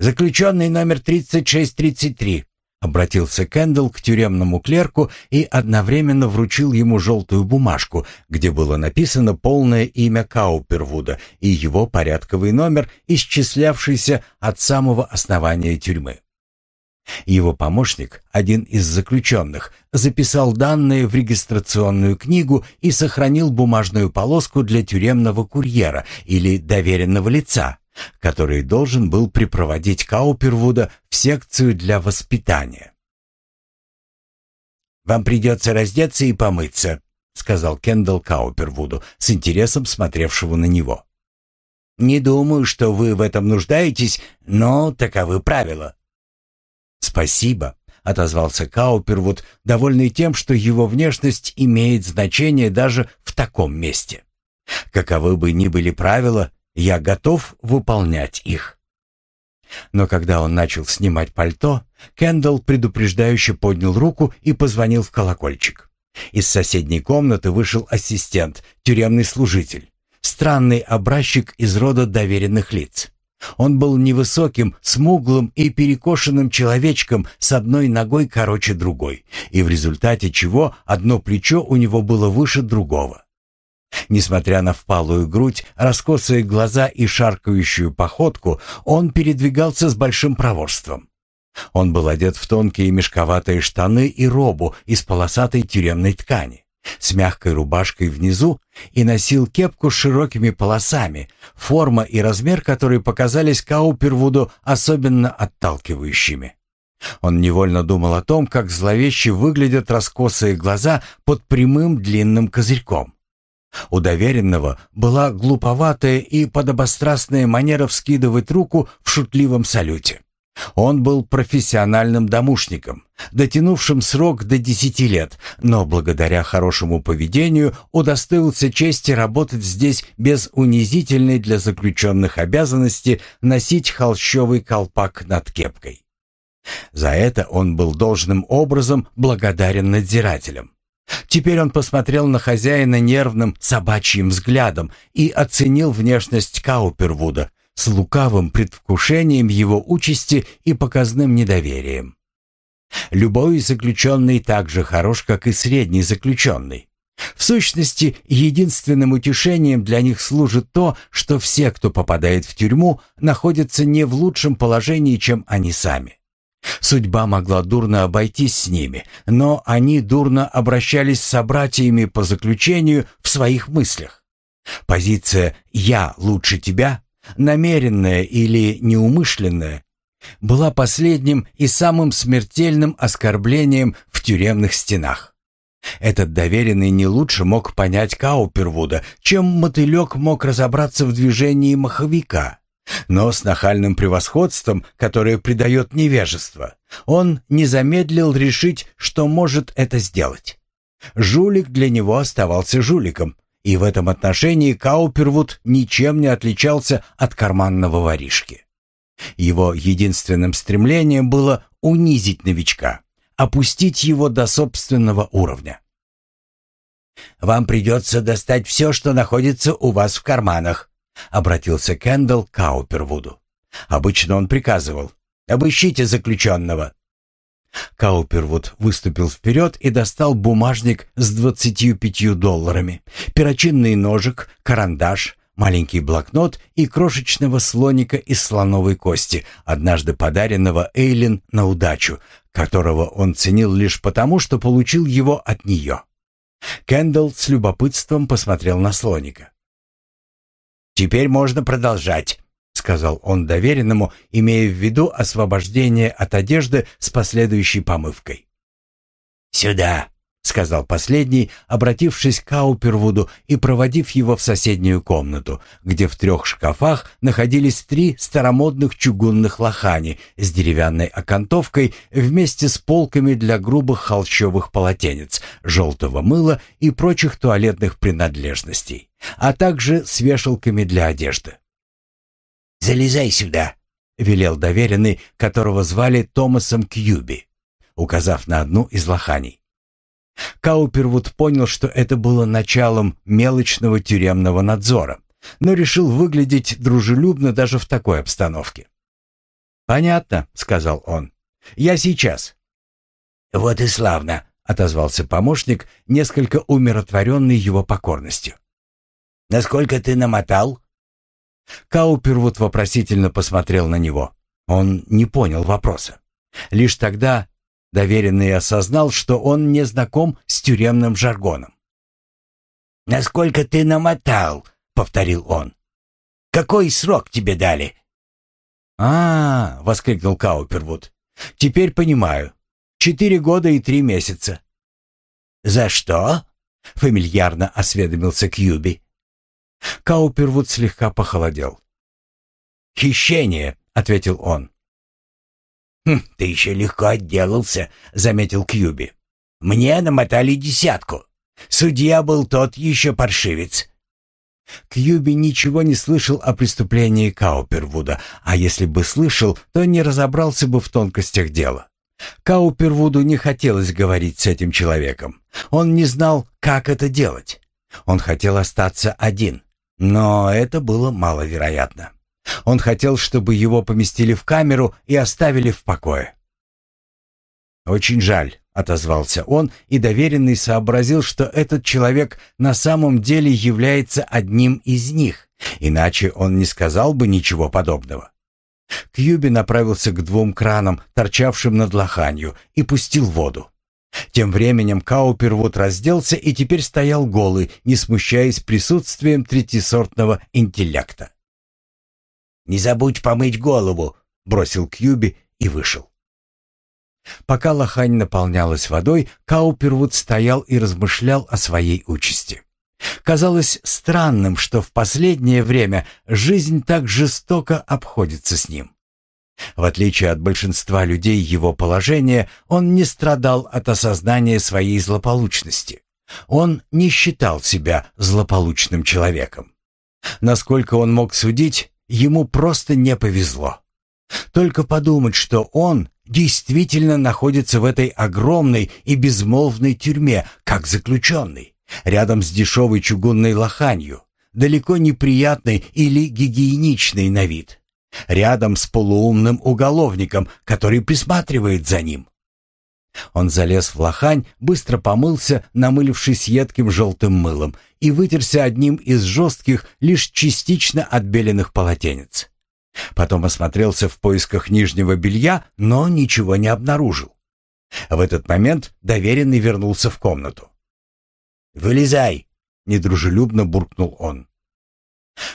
«Заключенный номер 3633», — обратился Кэндалл к тюремному клерку и одновременно вручил ему желтую бумажку, где было написано полное имя Каупервуда и его порядковый номер, исчислявшийся от самого основания тюрьмы. Его помощник, один из заключенных, записал данные в регистрационную книгу и сохранил бумажную полоску для тюремного курьера или доверенного лица, который должен был припроводить Каупервуда в секцию для воспитания. «Вам придется раздеться и помыться», — сказал Кендалл Каупервуду, с интересом смотревшего на него. «Не думаю, что вы в этом нуждаетесь, но таковы правила». «Спасибо», — отозвался Каупервуд, довольный тем, что его внешность имеет значение даже в таком месте. «Каковы бы ни были правила, я готов выполнять их». Но когда он начал снимать пальто, Кендалл предупреждающе поднял руку и позвонил в колокольчик. Из соседней комнаты вышел ассистент, тюремный служитель, странный образчик из рода доверенных лиц. Он был невысоким, смуглым и перекошенным человечком с одной ногой короче другой, и в результате чего одно плечо у него было выше другого. Несмотря на впалую грудь, раскосые глаза и шаркающую походку, он передвигался с большим проворством. Он был одет в тонкие мешковатые штаны и робу из полосатой тюремной ткани с мягкой рубашкой внизу и носил кепку с широкими полосами, форма и размер которой показались Каупервуду особенно отталкивающими. Он невольно думал о том, как зловеще выглядят раскосые глаза под прямым длинным козырьком. У доверенного была глуповатая и подобострастная манера вскидывать руку в шутливом салюте. Он был профессиональным домушником, дотянувшим срок до десяти лет, но благодаря хорошему поведению удостоился чести работать здесь без унизительной для заключенных обязанности носить холщовый колпак над кепкой. За это он был должным образом благодарен надзирателям. Теперь он посмотрел на хозяина нервным собачьим взглядом и оценил внешность Каупервуда, с лукавым предвкушением его участи и показным недоверием. Любой заключенный так же хорош, как и средний заключенный. В сущности, единственным утешением для них служит то, что все, кто попадает в тюрьму, находятся не в лучшем положении, чем они сами. Судьба могла дурно обойтись с ними, но они дурно обращались с собратьями по заключению в своих мыслях. Позиция «я лучше тебя» намеренная или неумышленная, была последним и самым смертельным оскорблением в тюремных стенах. Этот доверенный не лучше мог понять Каупервуда, чем мотылек мог разобраться в движении маховика. Но с нахальным превосходством, которое придает невежество, он не замедлил решить, что может это сделать. Жулик для него оставался жуликом, и в этом отношении Каупервуд ничем не отличался от карманного воришки. Его единственным стремлением было унизить новичка, опустить его до собственного уровня. «Вам придется достать все, что находится у вас в карманах», — обратился Кэндалл к Каупервуду. Обычно он приказывал «Обыщите заключенного». Каупервуд выступил вперед и достал бумажник с двадцатью пятью долларами, перочинный ножик, карандаш, маленький блокнот и крошечного слоника из слоновой кости, однажды подаренного Эйлин на удачу, которого он ценил лишь потому, что получил его от нее. Кендалл с любопытством посмотрел на слоника. «Теперь можно продолжать», сказал он доверенному, имея в виду освобождение от одежды с последующей помывкой. «Сюда», — сказал последний, обратившись к Каупервуду и проводив его в соседнюю комнату, где в трех шкафах находились три старомодных чугунных лохани с деревянной окантовкой вместе с полками для грубых холщовых полотенец, желтого мыла и прочих туалетных принадлежностей, а также с вешалками для одежды. «Залезай сюда», — велел доверенный, которого звали Томасом Кьюби, указав на одну из лоханий. Каупервуд понял, что это было началом мелочного тюремного надзора, но решил выглядеть дружелюбно даже в такой обстановке. «Понятно», — сказал он. «Я сейчас». «Вот и славно», — отозвался помощник, несколько умиротворенный его покорностью. «Насколько ты намотал?» Каупервуд вопросительно посмотрел на него. Он не понял вопроса. Лишь тогда доверенный осознал, что он не знаком с тюремным жаргоном. «Насколько ты намотал?» — повторил он. «Какой срок тебе дали?» «А, -а, -а — воскликнул Каупервуд, — теперь понимаю. Четыре года и три месяца». «За что?» — фамильярно осведомился Кьюби. Каупервуд слегка похолодел. «Хищение», — ответил он. «Хм, ты еще легко отделался», — заметил Кьюби. «Мне намотали десятку. Судья был тот еще паршивец». Кьюби ничего не слышал о преступлении Каупервуда, а если бы слышал, то не разобрался бы в тонкостях дела. Каупервуду не хотелось говорить с этим человеком. Он не знал, как это делать. Он хотел остаться один, но это было маловероятно. Он хотел, чтобы его поместили в камеру и оставили в покое. «Очень жаль», — отозвался он, и доверенный сообразил, что этот человек на самом деле является одним из них, иначе он не сказал бы ничего подобного. Кьюби направился к двум кранам, торчавшим над лоханью, и пустил воду. Тем временем Каупервуд разделся и теперь стоял голый, не смущаясь присутствием третисортного интеллекта. «Не забудь помыть голову», — бросил Кьюби и вышел. Пока лохань наполнялась водой, Каупервуд стоял и размышлял о своей участи. Казалось странным, что в последнее время жизнь так жестоко обходится с ним. В отличие от большинства людей его положения, он не страдал от осознания своей злополучности. Он не считал себя злополучным человеком. Насколько он мог судить, Ему просто не повезло. Только подумать, что он действительно находится в этой огромной и безмолвной тюрьме, как заключенный, рядом с дешевой чугунной лоханью, далеко неприятной или гигиеничной на вид, рядом с полуумным уголовником, который присматривает за ним. Он залез в лохань, быстро помылся, намылившись едким желтым мылом, и вытерся одним из жестких, лишь частично отбеленных полотенец. Потом осмотрелся в поисках нижнего белья, но ничего не обнаружил. В этот момент доверенный вернулся в комнату. «Вылезай!» — недружелюбно буркнул он.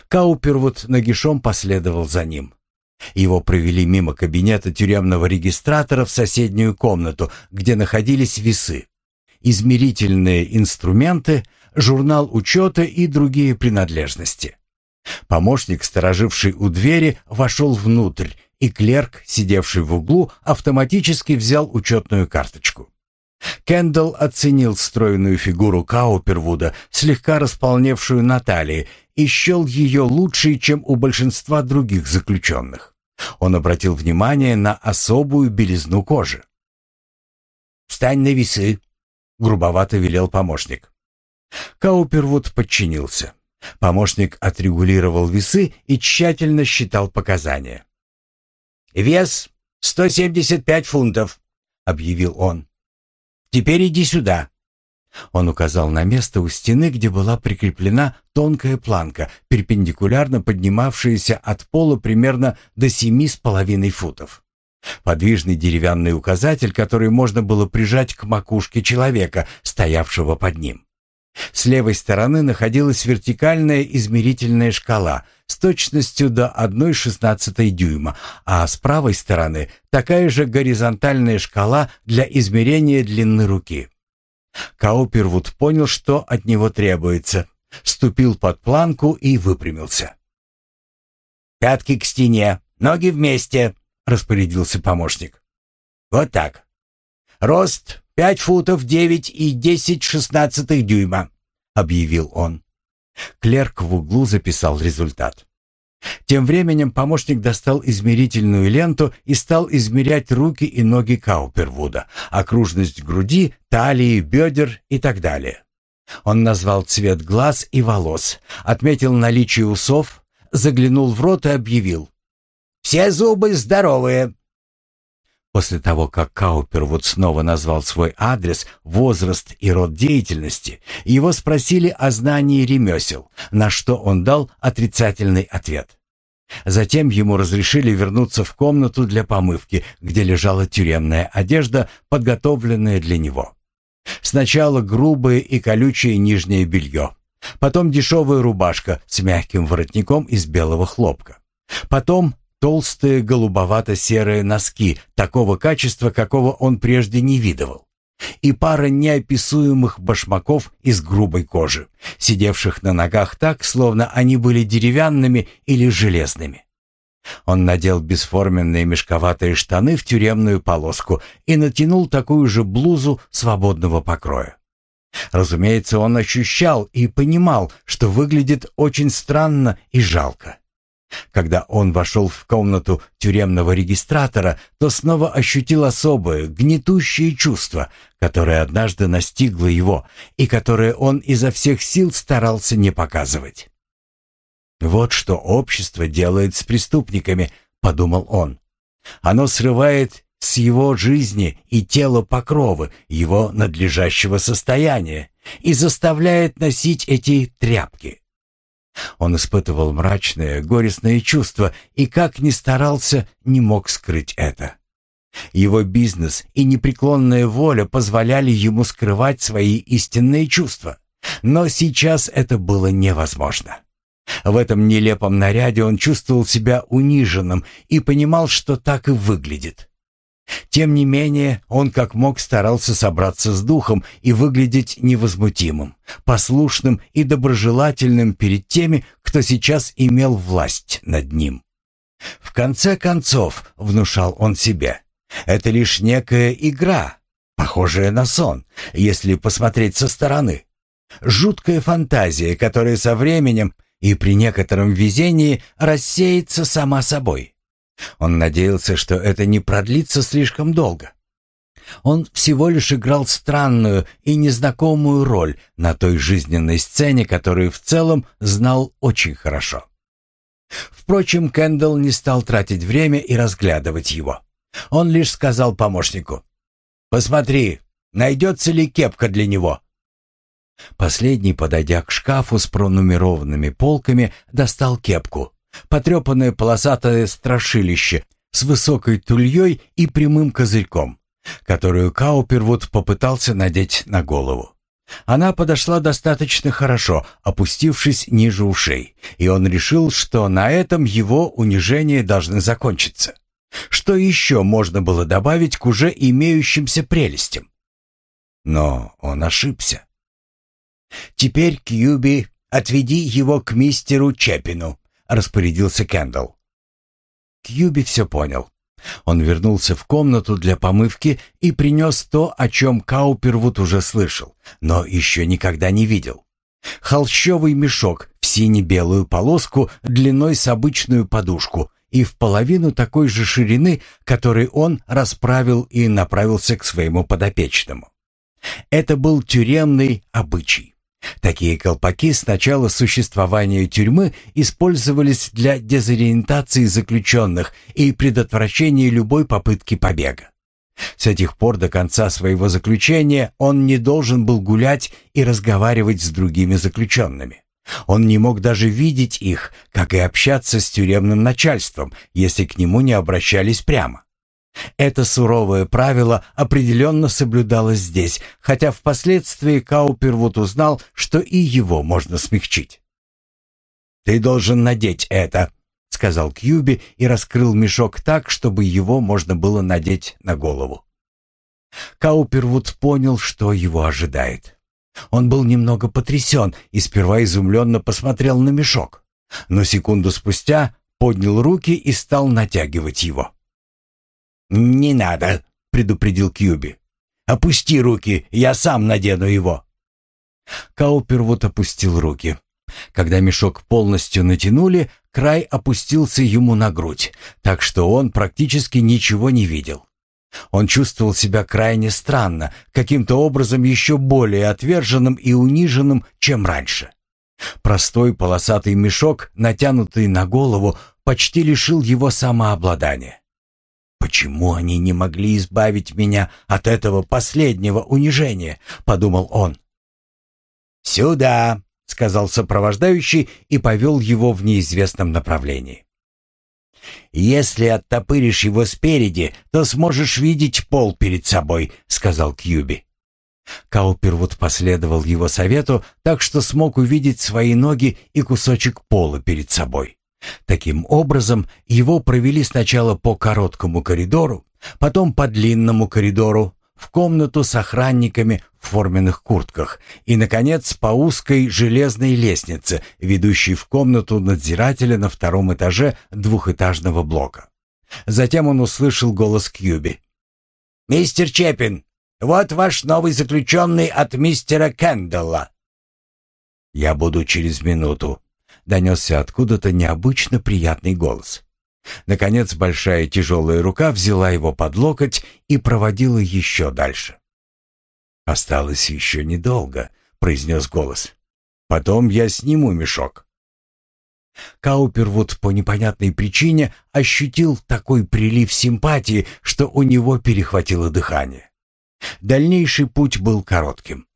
Каупервуд нагишом последовал за ним. Его провели мимо кабинета тюремного регистратора в соседнюю комнату, где находились весы, измерительные инструменты, журнал учета и другие принадлежности. Помощник, стороживший у двери, вошел внутрь, и клерк, сидевший в углу, автоматически взял учетную карточку. Кендалл оценил стройную фигуру Каупервуда, слегка располневшую на талии, и счел ее лучшей, чем у большинства других заключенных. Он обратил внимание на особую белизну кожи. «Встань на весы», — грубовато велел помощник. Каупервуд подчинился. Помощник отрегулировал весы и тщательно считал показания. «Вес 175 фунтов», — объявил он. «Теперь иди сюда». Он указал на место у стены, где была прикреплена тонкая планка, перпендикулярно поднимавшаяся от пола примерно до семи с половиной футов. Подвижный деревянный указатель, который можно было прижать к макушке человека, стоявшего под ним. С левой стороны находилась вертикальная измерительная шкала с точностью до 1,16 дюйма, а с правой стороны такая же горизонтальная шкала для измерения длины руки. Каупервуд понял, что от него требуется, ступил под планку и выпрямился. «Пятки к стене, ноги вместе», — распорядился помощник. «Вот так. Рост пять футов девять и десять шестнадцатых дюйма», — объявил он. Клерк в углу записал результат. Тем временем помощник достал измерительную ленту и стал измерять руки и ноги Каупервуда, окружность груди, талии, бедер и так далее. Он назвал цвет глаз и волос, отметил наличие усов, заглянул в рот и объявил. Все зубы здоровые». После того, как Каупервуд снова назвал свой адрес, возраст и род деятельности, его спросили о знании ремесел, на что он дал отрицательный ответ. Затем ему разрешили вернуться в комнату для помывки, где лежала тюремная одежда, подготовленная для него. Сначала грубое и колючее нижнее белье, потом дешевая рубашка с мягким воротником из белого хлопка, потом толстые голубовато-серые носки такого качества, какого он прежде не видывал, и пара неописуемых башмаков из грубой кожи, сидевших на ногах так, словно они были деревянными или железными. Он надел бесформенные мешковатые штаны в тюремную полоску и натянул такую же блузу свободного покроя. Разумеется, он ощущал и понимал, что выглядит очень странно и жалко. Когда он вошел в комнату тюремного регистратора, то снова ощутил особое, гнетущее чувство, которое однажды настигло его и которое он изо всех сил старался не показывать. «Вот что общество делает с преступниками», — подумал он. «Оно срывает с его жизни и тела покровы, его надлежащего состояния, и заставляет носить эти тряпки». Он испытывал мрачное, горестное чувство и, как ни старался, не мог скрыть это. Его бизнес и непреклонная воля позволяли ему скрывать свои истинные чувства, но сейчас это было невозможно. В этом нелепом наряде он чувствовал себя униженным и понимал, что так и выглядит. Тем не менее, он как мог старался собраться с духом и выглядеть невозмутимым, послушным и доброжелательным перед теми, кто сейчас имел власть над ним. В конце концов, внушал он себе, это лишь некая игра, похожая на сон, если посмотреть со стороны. Жуткая фантазия, которая со временем и при некотором везении рассеется сама собой. Он надеялся, что это не продлится слишком долго. Он всего лишь играл странную и незнакомую роль на той жизненной сцене, которую в целом знал очень хорошо. Впрочем, Кэндалл не стал тратить время и разглядывать его. Он лишь сказал помощнику, «Посмотри, найдется ли кепка для него». Последний, подойдя к шкафу с пронумерованными полками, достал кепку, потрепанное полосатое страшилище с высокой тульей и прямым козырьком, которую Каупервуд попытался надеть на голову. Она подошла достаточно хорошо, опустившись ниже ушей, и он решил, что на этом его унижения должны закончиться. Что еще можно было добавить к уже имеющимся прелестям? Но он ошибся. «Теперь, Кьюби, отведи его к мистеру Чепину», — распорядился Кендалл. Кьюби все понял. Он вернулся в комнату для помывки и принес то, о чем Каупервуд уже слышал, но еще никогда не видел. Холщовый мешок в сине-белую полоску длиной с обычную подушку и в половину такой же ширины, который он расправил и направился к своему подопечному. Это был тюремный обычай. Такие колпаки с начала существования тюрьмы использовались для дезориентации заключенных и предотвращения любой попытки побега. С этих пор до конца своего заключения он не должен был гулять и разговаривать с другими заключенными. Он не мог даже видеть их, как и общаться с тюремным начальством, если к нему не обращались прямо. Это суровое правило определенно соблюдалось здесь, хотя впоследствии Каупервуд узнал, что и его можно смягчить. «Ты должен надеть это», — сказал Кьюби и раскрыл мешок так, чтобы его можно было надеть на голову. Каупервуд понял, что его ожидает. Он был немного потрясен и сперва изумленно посмотрел на мешок, но секунду спустя поднял руки и стал натягивать его. «Не надо», — предупредил Кьюби. «Опусти руки, я сам надену его». Каупервуд опустил руки. Когда мешок полностью натянули, край опустился ему на грудь, так что он практически ничего не видел. Он чувствовал себя крайне странно, каким-то образом еще более отверженным и униженным, чем раньше. Простой полосатый мешок, натянутый на голову, почти лишил его самообладания. «Почему они не могли избавить меня от этого последнего унижения?» — подумал он. «Сюда!» — сказал сопровождающий и повел его в неизвестном направлении. «Если оттопыришь его спереди, то сможешь видеть пол перед собой», — сказал Кьюби. Каупервуд последовал его совету, так что смог увидеть свои ноги и кусочек пола перед собой. Таким образом, его провели сначала по короткому коридору, потом по длинному коридору, в комнату с охранниками в форменных куртках и, наконец, по узкой железной лестнице, ведущей в комнату надзирателя на втором этаже двухэтажного блока. Затем он услышал голос Кьюби. «Мистер Чепин, вот ваш новый заключенный от мистера Кэндалла». «Я буду через минуту», — донесся откуда-то необычно приятный голос. Наконец большая тяжелая рука взяла его под локоть и проводила еще дальше. «Осталось еще недолго», — произнес голос. «Потом я сниму мешок». Каупервуд по непонятной причине ощутил такой прилив симпатии, что у него перехватило дыхание. Дальнейший путь был коротким.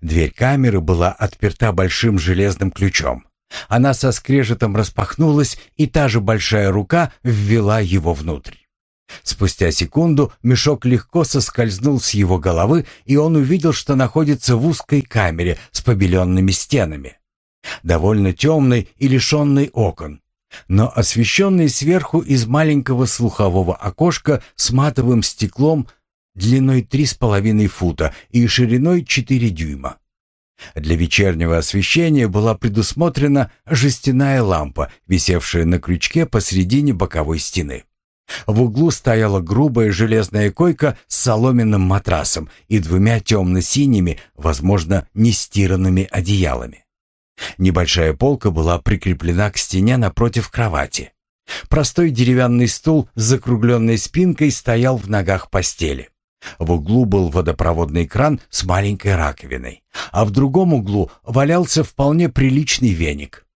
Дверь камеры была отперта большим железным ключом. Она со скрежетом распахнулась, и та же большая рука ввела его внутрь. Спустя секунду мешок легко соскользнул с его головы, и он увидел, что находится в узкой камере с побеленными стенами. Довольно темной и лишенной окон, но освещенной сверху из маленького слухового окошка с матовым стеклом длиной три с половиной фута и шириной четыре дюйма. Для вечернего освещения была предусмотрена жестяная лампа, висевшая на крючке посредине боковой стены. В углу стояла грубая железная койка с соломенным матрасом и двумя темно-синими, возможно, нестиранными одеялами. Небольшая полка была прикреплена к стене напротив кровати. Простой деревянный стул с закругленной спинкой стоял в ногах постели. В углу был водопроводный кран с маленькой раковиной, а в другом углу валялся вполне приличный веник.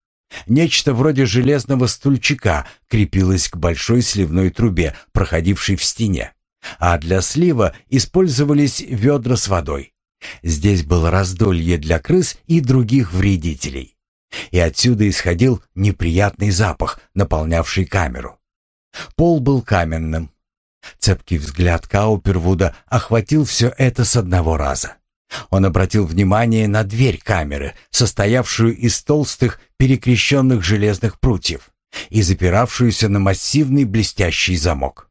Нечто вроде железного стульчика крепилось к большой сливной трубе, проходившей в стене, а для слива использовались ведра с водой. Здесь было раздолье для крыс и других вредителей. И отсюда исходил неприятный запах, наполнявший камеру. Пол был каменным, Цепкий взгляд Каупервуда охватил все это с одного раза. Он обратил внимание на дверь камеры, состоявшую из толстых перекрещенных железных прутьев и запиравшуюся на массивный блестящий замок.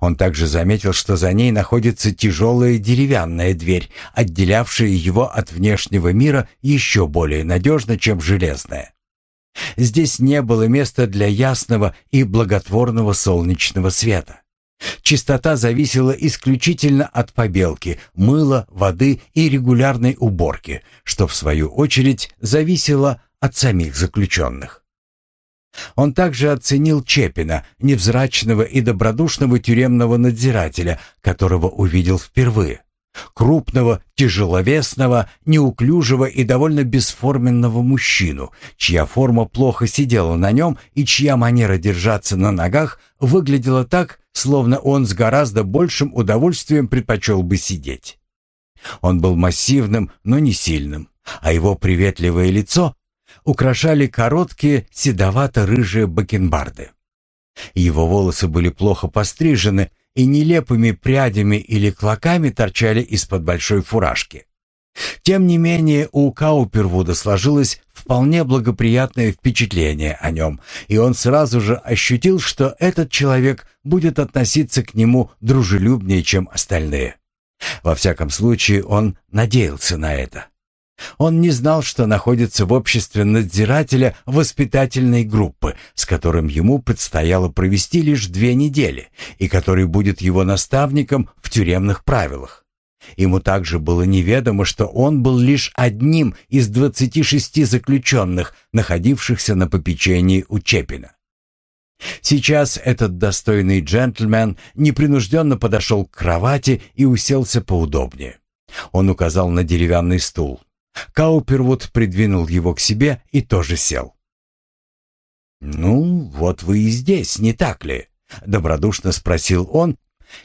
Он также заметил, что за ней находится тяжелая деревянная дверь, отделявшая его от внешнего мира еще более надежно, чем железная. Здесь не было места для ясного и благотворного солнечного света. Чистота зависела исключительно от побелки, мыла, воды и регулярной уборки, что в свою очередь зависело от самих заключенных. Он также оценил Чепина, невзрачного и добродушного тюремного надзирателя, которого увидел впервые. Крупного, тяжеловесного, неуклюжего и довольно бесформенного мужчину, чья форма плохо сидела на нем и чья манера держаться на ногах выглядела так, словно он с гораздо большим удовольствием предпочел бы сидеть. Он был массивным, но не сильным, а его приветливое лицо украшали короткие седовато-рыжие бакенбарды. Его волосы были плохо пострижены, и нелепыми прядями или клоками торчали из-под большой фуражки. Тем не менее, у Каупервуда сложилось вполне благоприятное впечатление о нем, и он сразу же ощутил, что этот человек будет относиться к нему дружелюбнее, чем остальные. Во всяком случае, он надеялся на это. Он не знал, что находится в обществе надзирателя воспитательной группы, с которым ему предстояло провести лишь две недели, и который будет его наставником в тюремных правилах. Ему также было неведомо, что он был лишь одним из 26 заключенных, находившихся на попечении у Чепина. Сейчас этот достойный джентльмен непринужденно подошел к кровати и уселся поудобнее. Он указал на деревянный стул. Каупервуд придвинул его к себе и тоже сел. «Ну, вот вы и здесь, не так ли?» — добродушно спросил он,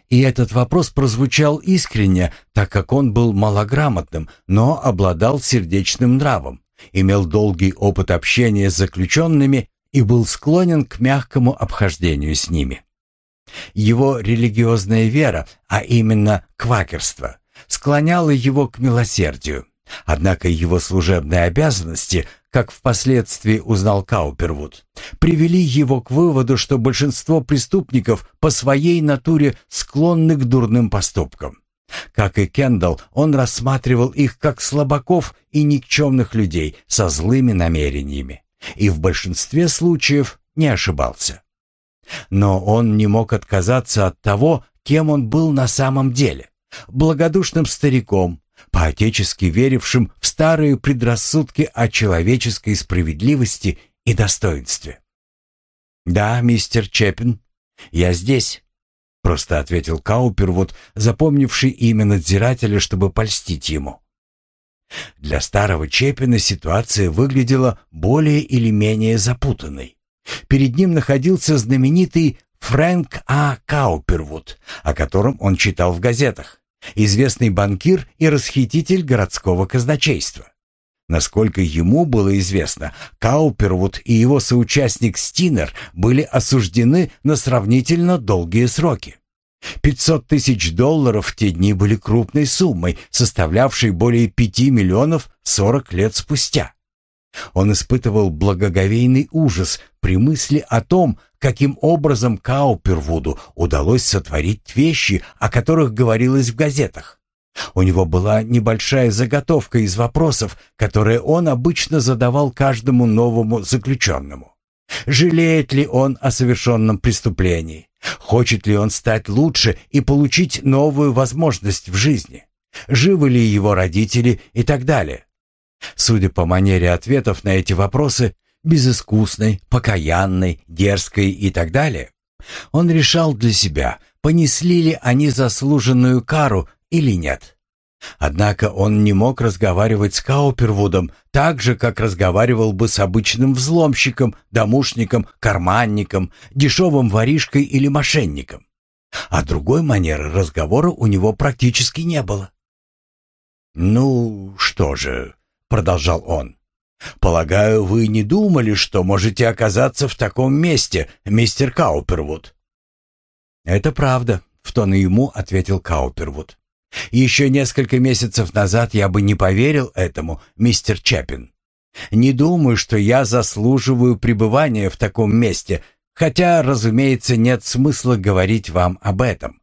и этот вопрос прозвучал искренне, так как он был малограмотным, но обладал сердечным нравом, имел долгий опыт общения с заключенными и был склонен к мягкому обхождению с ними. Его религиозная вера, а именно квакерство, склоняла его к милосердию. Однако его служебные обязанности, как впоследствии узнал Каупервуд, привели его к выводу, что большинство преступников по своей натуре склонны к дурным поступкам. Как и Кендалл, он рассматривал их как слабаков и никчемных людей со злыми намерениями, и в большинстве случаев не ошибался. Но он не мог отказаться от того, кем он был на самом деле – благодушным стариком, поотечески верившим в старые предрассудки о человеческой справедливости и достоинстве. «Да, мистер Чеппин, я здесь», — просто ответил Каупервуд, запомнивший имя надзирателя, чтобы польстить ему. Для старого Чеппина ситуация выглядела более или менее запутанной. Перед ним находился знаменитый Фрэнк А. Каупервуд, о котором он читал в газетах известный банкир и расхититель городского казначейства. Насколько ему было известно, Каупервуд и его соучастник Стинер были осуждены на сравнительно долгие сроки. 500 тысяч долларов в те дни были крупной суммой, составлявшей более 5 миллионов 40 лет спустя. Он испытывал благоговейный ужас при мысли о том, каким образом Каупервуду удалось сотворить вещи, о которых говорилось в газетах. У него была небольшая заготовка из вопросов, которые он обычно задавал каждому новому заключенному. Жалеет ли он о совершенном преступлении? Хочет ли он стать лучше и получить новую возможность в жизни? Живы ли его родители и так далее? Судя по манере ответов на эти вопросы, безыскусной, покаянной, дерзкой и так далее, он решал для себя, понесли ли они заслуженную кару или нет. Однако он не мог разговаривать с Каупервудом так же, как разговаривал бы с обычным взломщиком, домушником, карманником, дешевым воришкой или мошенником. А другой манеры разговора у него практически не было. «Ну, что же», продолжал он. «Полагаю, вы не думали, что можете оказаться в таком месте, мистер Каупервуд?» «Это правда», — в тон ему ответил Каупервуд. «Еще несколько месяцев назад я бы не поверил этому, мистер Чаппин. Не думаю, что я заслуживаю пребывания в таком месте, хотя, разумеется, нет смысла говорить вам об этом.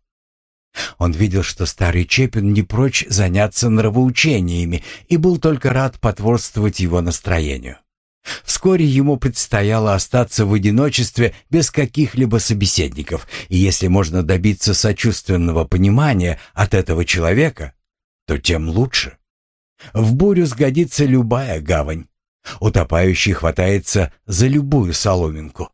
Он видел, что старый Чепин не прочь заняться нравоучениями и был только рад потворствовать его настроению. Вскоре ему предстояло остаться в одиночестве без каких-либо собеседников, и если можно добиться сочувственного понимания от этого человека, то тем лучше. В бурю сгодится любая гавань. Утопающий хватается за любую соломинку.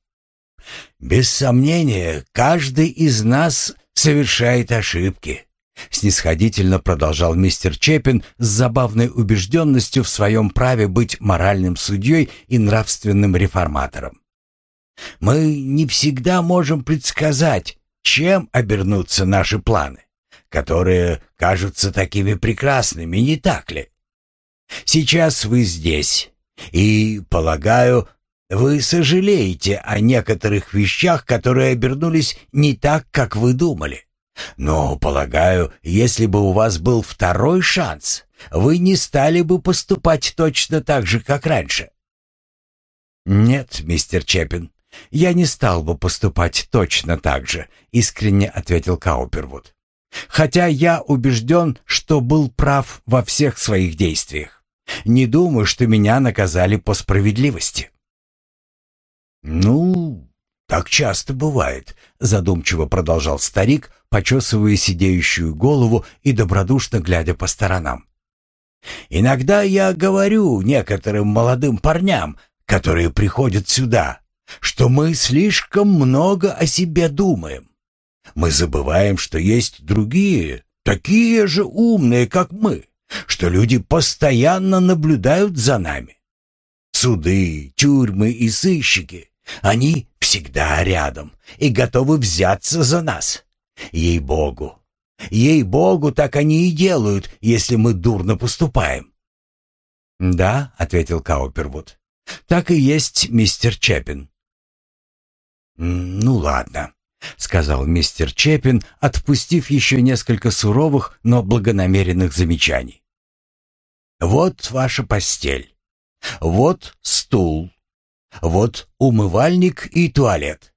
Без сомнения, каждый из нас совершает ошибки», — снисходительно продолжал мистер Чеппин с забавной убежденностью в своем праве быть моральным судьей и нравственным реформатором. «Мы не всегда можем предсказать, чем обернутся наши планы, которые кажутся такими прекрасными, не так ли? Сейчас вы здесь, и, полагаю, вы сожалеете о некоторых вещах, которые обернулись не так, как вы думали. Но, полагаю, если бы у вас был второй шанс, вы не стали бы поступать точно так же, как раньше. Нет, мистер Чеппин, я не стал бы поступать точно так же, искренне ответил Каупервуд. Хотя я убежден, что был прав во всех своих действиях. Не думаю, что меня наказали по справедливости. «Ну, так часто бывает», — задумчиво продолжал старик, почесывая сидеющую голову и добродушно глядя по сторонам. «Иногда я говорю некоторым молодым парням, которые приходят сюда, что мы слишком много о себе думаем. Мы забываем, что есть другие, такие же умные, как мы, что люди постоянно наблюдают за нами. Суды, тюрьмы и сыщики Они всегда рядом и готовы взяться за нас. Ей-богу, ей-богу, так они и делают, если мы дурно поступаем. «Да», — ответил Каупервуд, — «так и есть, мистер Чеппин». «Ну ладно», — сказал мистер Чеппин, отпустив еще несколько суровых, но благонамеренных замечаний. «Вот ваша постель. Вот стул. Вот умывальник и туалет.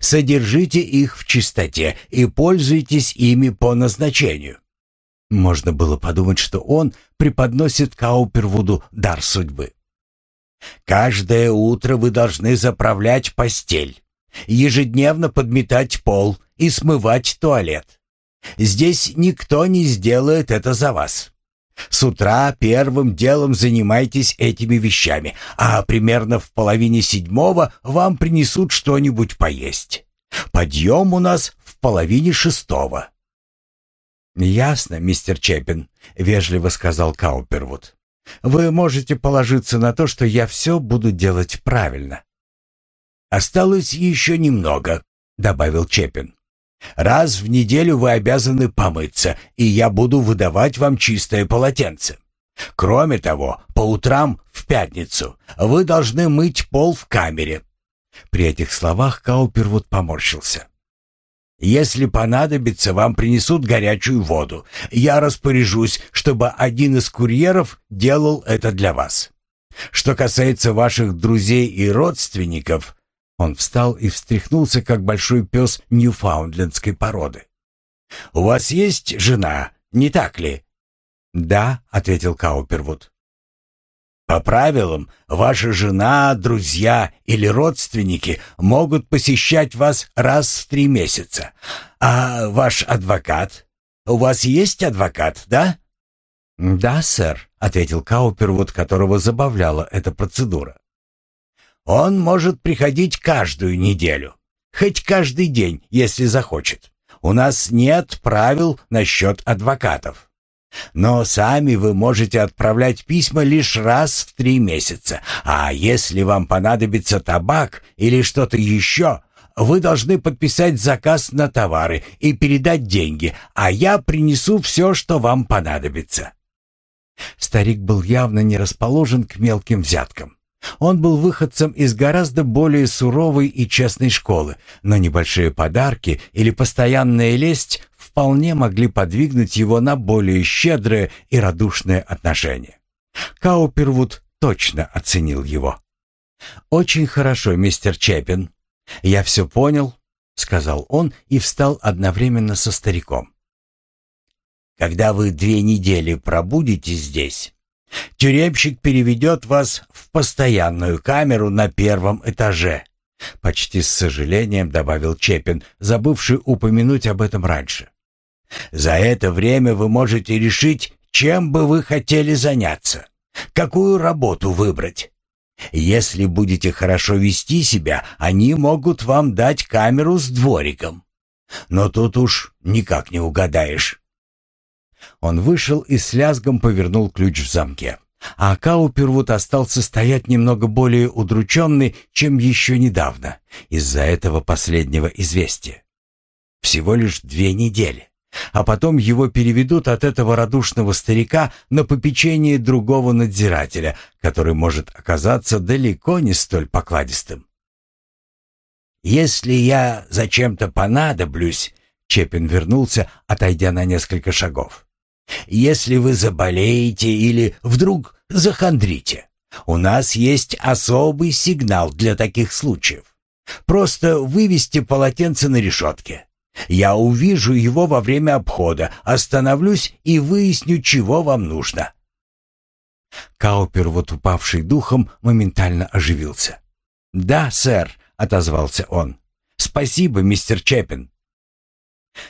Содержите их в чистоте и пользуйтесь ими по назначению». Можно было подумать, что он преподносит Каупервуду дар судьбы. «Каждое утро вы должны заправлять постель, ежедневно подметать пол и смывать туалет. Здесь никто не сделает это за вас. С утра первым делом занимайтесь этими вещами, а примерно в половине седьмого вам принесут что-нибудь поесть. Подъем у нас в половине шестого». «Ясно, мистер Чеппин», — вежливо сказал Каупервуд. «Вы можете положиться на то, что я все буду делать правильно». «Осталось еще немного», — добавил Чеппин. Раз в неделю вы обязаны помыться, и я буду выдавать вам чистое полотенце. Кроме того, по утрам в пятницу вы должны мыть пол в камере». При этих словах Каупервуд поморщился. «Если понадобится, вам принесут горячую воду. Я распоряжусь, чтобы один из курьеров делал это для вас. Что касается ваших друзей и родственников, он встал и встряхнулся, как большой пес ньюфаундлендской породы. «У вас есть жена, не так ли?» «Да», — ответил Каупервуд. «По правилам, ваша жена, друзья или родственники могут посещать вас раз в три месяца. А ваш адвокат? У вас есть адвокат, да?» «Да, сэр», — ответил Каупервуд, которого забавляла эта процедура. Он может приходить каждую неделю, хоть каждый день, если захочет. У нас нет правил насчет адвокатов. Но сами вы можете отправлять письма лишь раз в три месяца. А если вам понадобится табак или что-то еще, вы должны подписать заказ на товары и передать деньги, а я принесу все, что вам понадобится». Старик был явно не расположен к мелким взяткам. Он был выходцем из гораздо более суровой и честной школы, но небольшие подарки или постоянная лесть вполне могли подвигнуть его на более щедрое и радушное отношение. Каупервуд точно оценил его. «Очень хорошо, мистер Чеппин. Я все понял», — сказал он и встал одновременно со стариком. «Когда вы две недели пробудете здесь, Тюремщик переведет вас в постоянную камеру на первом этаже. Почти с сожалением добавил Чепин, забывший упомянуть об этом раньше. За это время вы можете решить, чем бы вы хотели заняться, какую работу выбрать. Если будете хорошо вести себя, они могут вам дать камеру с двориком. Но тут уж никак не угадаешь. Он вышел и с лязгом повернул ключ в замке. А Каупервуд остался стоять немного более удрученный, чем еще недавно, из-за этого последнего известия. Всего лишь две недели. А потом его переведут от этого радушного старика на попечение другого надзирателя, который может оказаться далеко не столь покладистым. «Если я зачем-то понадоблюсь», — Чепин вернулся, отойдя на несколько шагов. Если вы заболеете или вдруг захандрите, у нас есть особый сигнал для таких случаев. Просто вывести полотенце на решетке. Я увижу его во время обхода, остановлюсь и выясню, чего вам нужно». Каупер, вот упавший духом, моментально оживился. «Да, сэр», — отозвался он. «Спасибо, мистер Чеппин.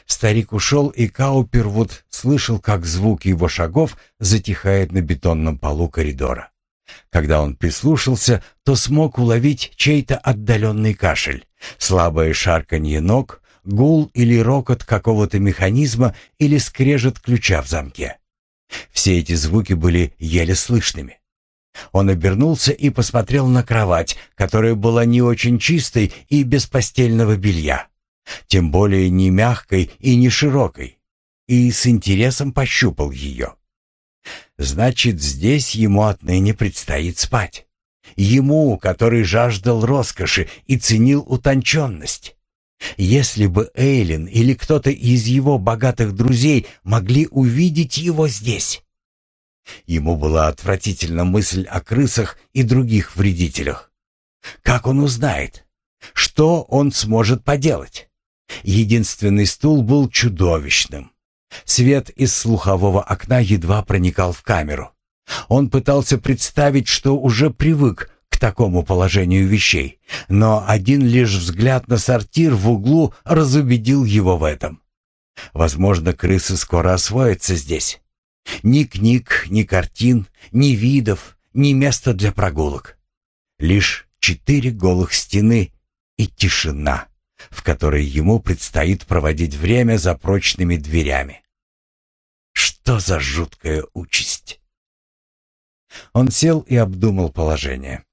Старик ушел, и Каупервуд слышал, как звук его шагов затихает на бетонном полу коридора. Когда он прислушался, то смог уловить чей-то отдаленный кашель, слабое шарканье ног, гул или рокот какого-то механизма или скрежет ключа в замке. Все эти звуки были еле слышными. Он обернулся и посмотрел на кровать, которая была не очень чистой и без постельного белья, тем более не мягкой и не широкой, и с интересом пощупал ее. Значит, здесь ему отныне предстоит спать. Ему, который жаждал роскоши и ценил утонченность. Если бы Эйлин или кто-то из его богатых друзей могли увидеть его здесь. Ему была отвратительна мысль о крысах и других вредителях. Как он узнает? Что он сможет поделать? Единственный стул был чудовищным. Свет из слухового окна едва проникал в камеру. Он пытался представить, что уже привык к такому положению вещей, но один лишь взгляд на сортир в углу разубедил его в этом. Возможно, крысы скоро освоятся здесь. Ни книг, ни картин, ни видов, ни места для прогулок. Лишь четыре голых стены и тишина, в которой ему предстоит проводить время за прочными дверями. Что за жуткая участь? Он сел и обдумал положение.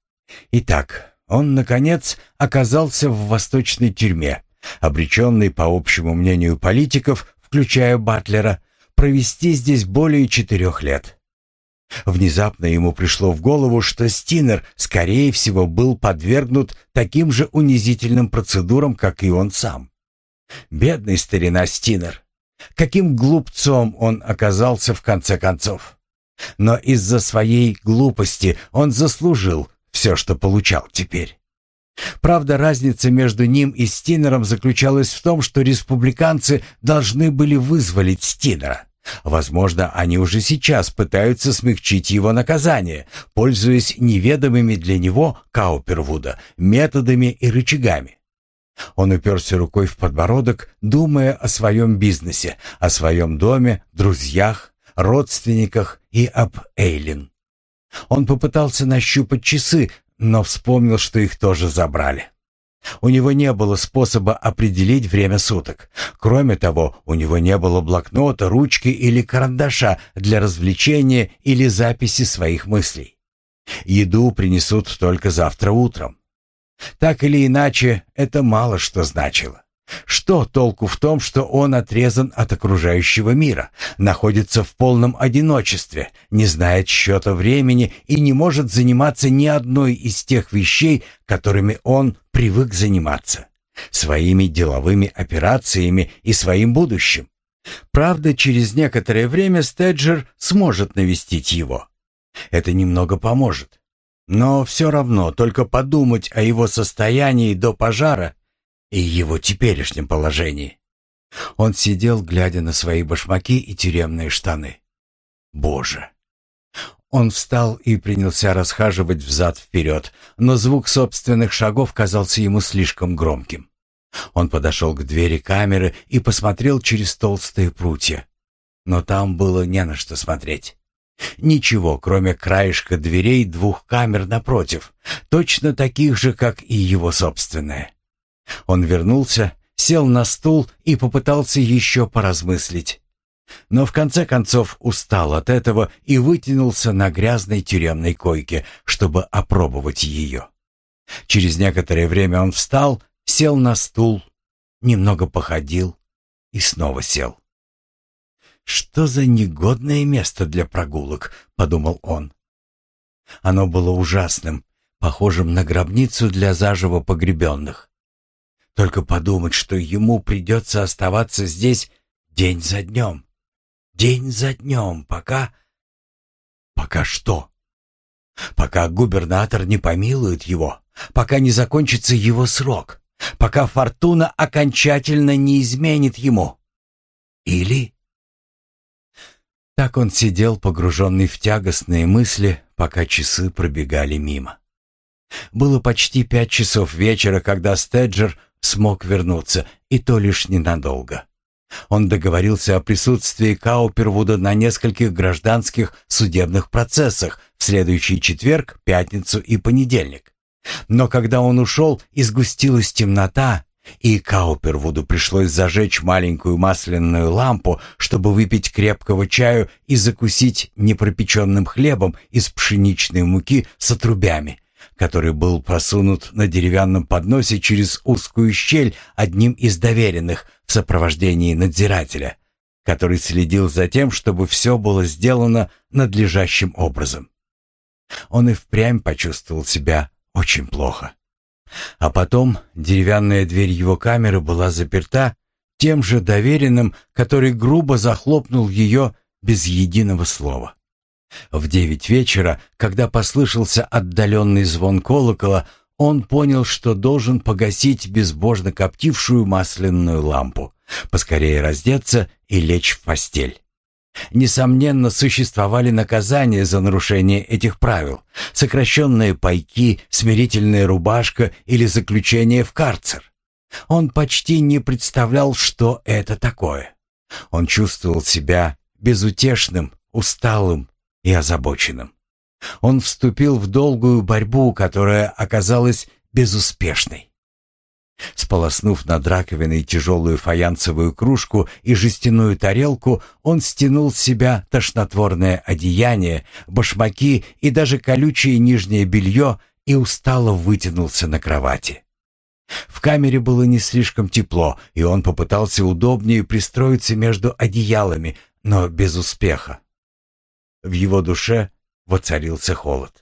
Итак, он, наконец, оказался в восточной тюрьме, обреченный, по общему мнению политиков, включая Батлера, провести здесь более четырех лет. Внезапно ему пришло в голову, что Стинер, скорее всего, был подвергнут таким же унизительным процедурам, как и он сам. Бедный старина Стинер. Каким глупцом он оказался в конце концов. Но из-за своей глупости он заслужил все, что получал теперь. Правда, разница между ним и Стинером заключалась в том, что республиканцы должны были вызволить Стинера. Возможно, они уже сейчас пытаются смягчить его наказание, пользуясь неведомыми для него Каупервуда методами и рычагами. Он уперся рукой в подбородок, думая о своем бизнесе, о своем доме, друзьях, родственниках и об Эйлин. Он попытался нащупать часы, но вспомнил, что их тоже забрали. У него не было способа определить время суток. Кроме того, у него не было блокнота, ручки или карандаша для развлечения или записи своих мыслей. Еду принесут только завтра утром. Так или иначе, это мало что значило. Что толку в том, что он отрезан от окружающего мира, находится в полном одиночестве, не знает счета времени и не может заниматься ни одной из тех вещей, которыми он привык заниматься, своими деловыми операциями и своим будущим? Правда, через некоторое время Стеджер сможет навестить его. Это немного поможет. Но все равно только подумать о его состоянии до пожара и его теперешнем положении. Он сидел, глядя на свои башмаки и тюремные штаны. Боже! Он встал и принялся расхаживать взад-вперед, но звук собственных шагов казался ему слишком громким. Он подошел к двери камеры и посмотрел через толстые прутья. Но там было не на что смотреть. Ничего, кроме краешка дверей двух камер напротив, точно таких же, как и его собственная. Он вернулся, сел на стул и попытался еще поразмыслить. Но в конце концов устал от этого и вытянулся на грязной тюремной койке, чтобы опробовать ее. Через некоторое время он встал, сел на стул, немного походил и снова сел. «Что за негодное место для прогулок?» — подумал он. Оно было ужасным, похожим на гробницу для заживо погребенных. Только подумать, что ему придется оставаться здесь день за днем. День за днем, пока... Пока что? Пока губернатор не помилует его, пока не закончится его срок, пока фортуна окончательно не изменит ему. Или... Так он сидел, погруженный в тягостные мысли, пока часы пробегали мимо. Было почти пять часов вечера, когда Стеджер смог вернуться, и то лишь ненадолго. Он договорился о присутствии Каупервуда на нескольких гражданских судебных процессах в следующий четверг, пятницу и понедельник. Но когда он ушел, изгустилась темнота, И Каупервуду пришлось зажечь маленькую масляную лампу, чтобы выпить крепкого чаю и закусить непропеченным хлебом из пшеничной муки с отрубями, который был просунут на деревянном подносе через узкую щель одним из доверенных в сопровождении надзирателя, который следил за тем, чтобы все было сделано надлежащим образом. Он и впрямь почувствовал себя очень плохо. А потом деревянная дверь его камеры была заперта тем же доверенным, который грубо захлопнул ее без единого слова. В девять вечера, когда послышался отдаленный звон колокола, он понял, что должен погасить безбожно коптившую масляную лампу, поскорее раздеться и лечь в постель. Несомненно, существовали наказания за нарушение этих правил, сокращенные пайки, смирительная рубашка или заключение в карцер. Он почти не представлял, что это такое. Он чувствовал себя безутешным, усталым и озабоченным. Он вступил в долгую борьбу, которая оказалась безуспешной. Сполоснув над раковиной тяжелую фаянсовую кружку и жестяную тарелку, он стянул с себя тошнотворное одеяние, башмаки и даже колючее нижнее белье и устало вытянулся на кровати. В камере было не слишком тепло, и он попытался удобнее пристроиться между одеялами, но без успеха. В его душе воцарился холод.